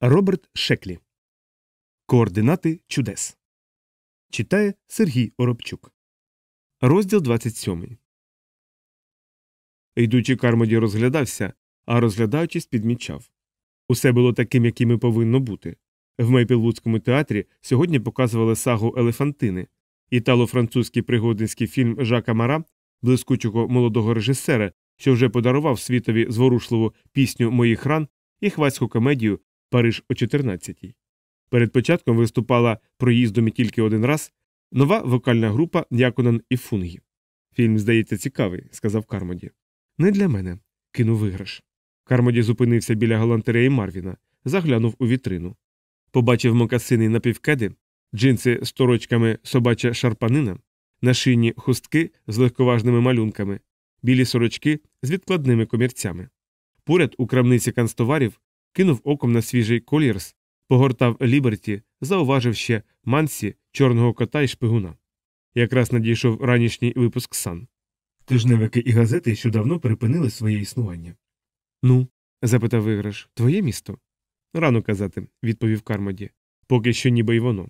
Роберт Шеклі. Координати чудес. Читає Сергій Оробчук. Розділ 27. Йдучи Кармоді розглядався, а розглядаючись, підмічав. Усе було таким, яким і повинно бути. В Мейпілвудському театрі сьогодні показували сагу Елефантини, італо-французький пригодницький фільм Жака Мара, блискучого молодого режисера, що вже подарував світові зворушливу пісню моїх ран і хвацьку комедію Париж о 14-й. Перед початком виступала проїздом і тільки один раз нова вокальна група Дяконан і Фунгі. Фільм, здається, цікавий, сказав Кармоді. Не для мене, кинув виграш. Кармоді зупинився біля галантереї Марвіна, заглянув у вітрину. Побачив мокасини напівкеди, джинси з торочками собача шарпанина, на шині хустки з легковажними малюнками, білі сорочки з відкладними комірцями. Поряд у крамниці канцтоварів кинув оком на свіжий колірс, погортав Ліберті, зауважив ще Мансі, чорного кота і шпигуна. Якраз надійшов ранішній випуск сан. Тижневики і газети що давно припинили своє існування. Ну, запитав виграш, твоє місто? Рано казати, відповів Кармоді. Поки що ніби й воно.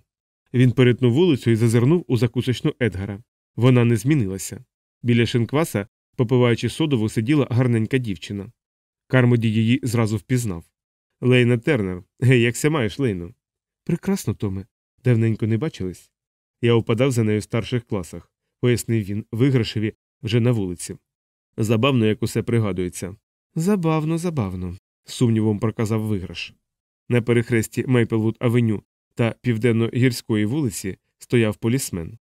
Він перетнув вулицю і зазирнув у закусочну Едгара. Вона не змінилася. Біля шинкваса, попиваючи содову, сиділа гарненька дівчина. Кармоді її зразу впізнав. Лейна Тернер. Гей, якся маєш, Лейно? Прекрасно, Томе. Давненько не бачились. Я упадав за нею в старших класах, пояснив він, виграшеві вже на вулиці. Забавно, як усе пригадується. Забавно, забавно, сумнівом проказав виграш. На перехресті Мейплвуд Авеню та південно-гірської вулиці стояв полісмен.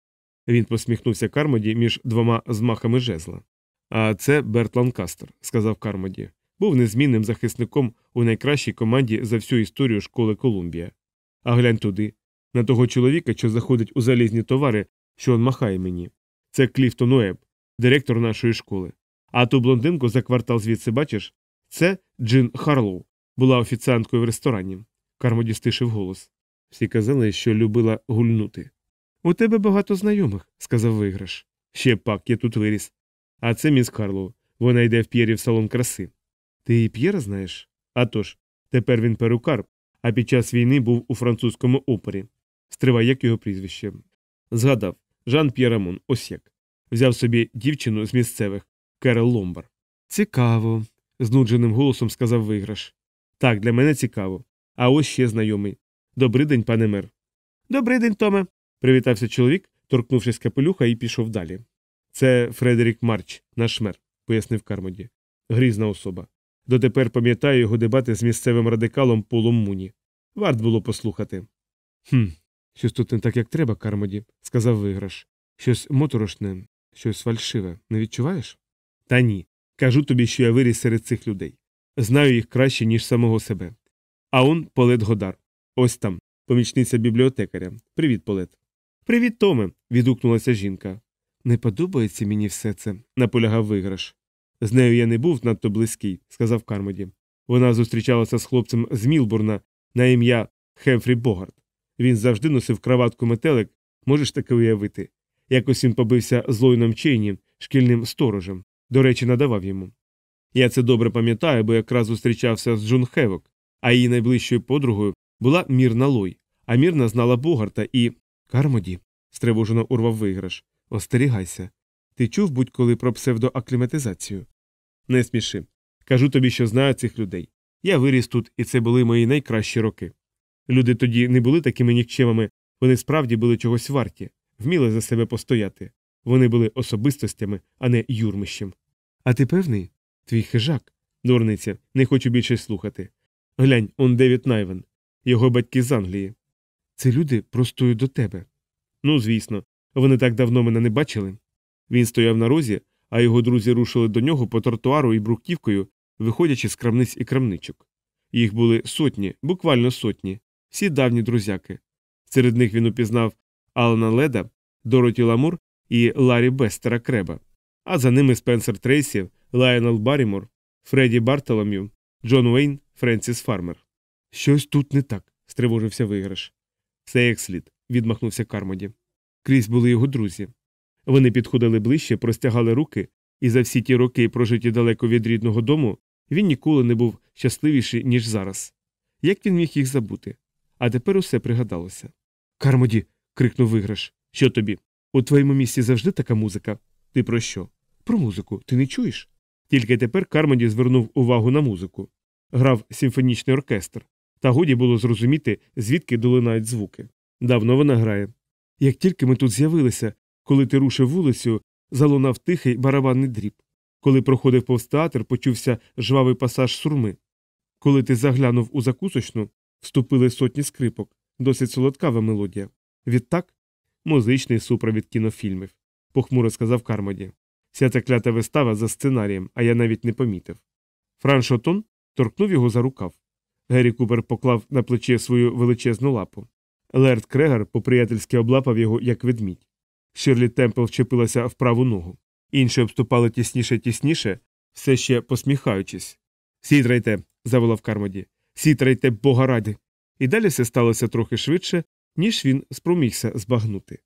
Він посміхнувся Кармоді між двома змахами жезла. А це Берт Ланкастер, сказав Кармоді був незмінним захисником у найкращій команді за всю історію школи Колумбія. А глянь туди, на того чоловіка, що заходить у залізні товари, що он махає мені. Це Кліфтон Уеб, директор нашої школи. А ту блондинку за квартал звідси бачиш? Це Джин Харлоу, була офіціанткою в ресторані. Кармоді стишив голос. Всі казали, що любила гульнути. У тебе багато знайомих, сказав виграш. Ще пак, я тут виріс. А це міс Харлоу. Вона йде в П'єрів салон краси. Ти і П'єра знаєш? А тож, тепер він перукар, а під час війни був у французькому опорі. Стривай, як його прізвище. Згадав Жан П'єр Омон, ось як. Взяв собі дівчину з місцевих Керол Ломбар. Цікаво, знудженим голосом сказав виграш. Так, для мене цікаво. А ось ще знайомий. Добрий день, пане мер. Добрий день, Томе. привітався чоловік, торкнувшись капелюха, і пішов далі. Це Фредерік Марч, наш мер, пояснив Кармоді. Грізна особа. Дотепер пам'ятаю його дебати з місцевим радикалом Полом Муні. Варт було послухати. «Хм, щось тут не так, як треба, Кармоді, сказав виграш. Щось моторошне, щось фальшиве. Не відчуваєш? Та ні. Кажу тобі, що я виріс серед цих людей. Знаю їх краще, ніж самого себе. А он Полет Годар. Ось там, помічниця бібліотекаря. Привіт, Полет. Привіт, Томе. відгукнулася жінка. Не подобається мені все це, наполягав виграш. З нею я не був надто близький, сказав Кармоді. Вона зустрічалася з хлопцем з Мілбурна на ім'я Хемфрі Богарт. Він завжди носив краватку метелик, можеш таке уявити. Якось він побився з Лойном Чейні, шкільним сторожем, до речі, надавав йому. Я це добре пам'ятаю, бо якраз зустрічався з Джун Хевок, а її найближчою подругою була Мірна Лой, а Мірна знала Богарта і. Кармоді, стривожено урвав виграш. Остерігайся. Ти чув будь-коли про псевдоакліматизацію? Не сміши. Кажу тобі, що знаю цих людей. Я виріс тут, і це були мої найкращі роки. Люди тоді не були такими нікчемами, вони справді були чогось варті, вміли за себе постояти. Вони були особистостями, а не юрмищем. А ти певний? Твій хижак, дурниця, не хочу більше слухати. Глянь, он Девід Найвен, його батьки з Англії. Це люди простою до тебе. Ну, звісно, вони так давно мене не бачили. Він стояв на розі, а його друзі рушили до нього по тротуаром і бруківкою, виходячи з крамниць і крамничок. Їх були сотні, буквально сотні, всі давні друзяки. Серед них він упізнав Алана Леда, Дороті Ламур і Ларрі Бастера Креба, а за ними Спенсер Трейсі, Лайонел Баррімор, Фредді Бартолом'ю, Джон Уейн, Френсіс Фармер. Щось тут не так, стривожився виграш. Все як слід, відмахнувся Кармоді. Крізь були його друзі. Вони підходили ближче, простягали руки, і за всі ті роки, прожиті далеко від рідного дому, він ніколи не був щасливіший, ніж зараз. Як він міг їх забути? А тепер усе пригадалося. Кармоді. крикнув виграш. Що тобі? У твоєму місці завжди така музика. Ти про що? Про музику. Ти не чуєш? Тільки тепер Кармоді звернув увагу на музику. Грав симфонічний оркестр, та годі було зрозуміти, звідки долинають звуки. Давно вона грає. Як тільки ми тут з'явилися, коли ти рушив вулицю, залунав тихий барабанний дріб. Коли проходив повз театр, почувся жвавий пасаж сурми. Коли ти заглянув у закусочну, вступили сотні скрипок, досить солодкава мелодія. Відтак музичний супровід кінофільмів, похмуро сказав Кармоді. Вся ця клята вистава за сценарієм, а я навіть не помітив. Франшо Тон торкнув його за рукав. Геррі Купер поклав на плече свою величезну лапу. Лерд Крегер по-приятельськи облапав його, як ведмідь. Ширлі Темпл вчепилася в праву ногу. Інші обступали тісніше тісніше, все ще посміхаючись. Сітрайте, заволав Кармоді. Сітрайте, бога ради. І далі все сталося трохи швидше, ніж він спромігся збагнути.